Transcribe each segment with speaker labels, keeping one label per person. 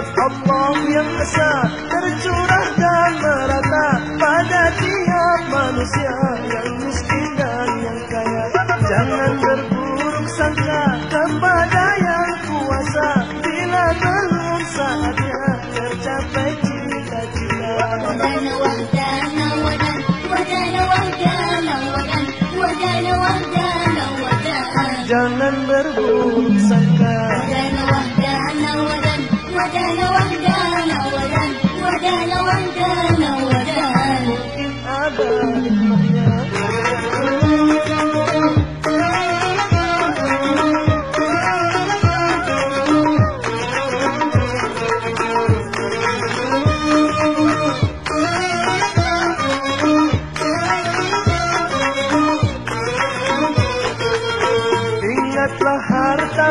Speaker 1: rahmat Allah yang esa tercurah dan merata pada tiap manusia yang miskin dan yang kaya. Jangan berburuk sangka kepada yang kuasa bila belum saatnya tercapai cita-cita. Jangan berburuk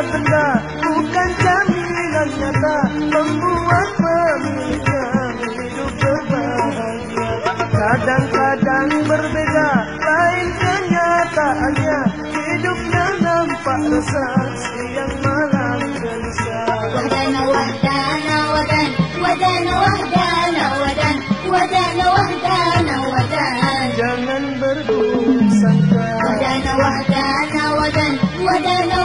Speaker 1: benda bukan jaminan nyata membuat pemiliknya hidup berbahagia. Kadang-kadang berbeda lain kenyataannya hidupnya nampak resah siang malam gelisah.
Speaker 2: Wahdana wahdana wadan wahdana wahdana wadan wahdana wahdana wadan.
Speaker 1: Jangan berburuk sangka. Wahdana wahdana wadan wahdana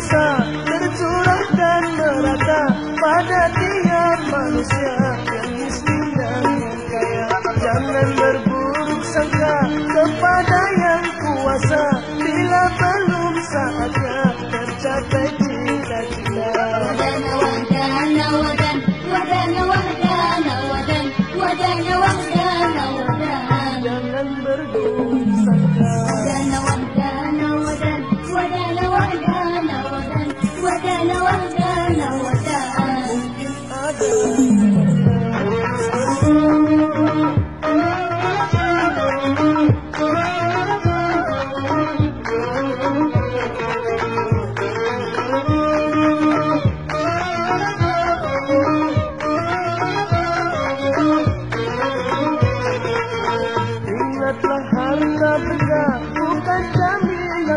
Speaker 1: biasa Tercurah dan merata Pada dia manusia Yang miskin dan yang kaya. Jangan berburuk sangka Kepada yang kuasa Bila belum saatnya Tercapai cita-cita.
Speaker 2: Wadana wadana wadana Wadana wadana
Speaker 1: Wadana wadana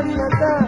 Speaker 1: Natal.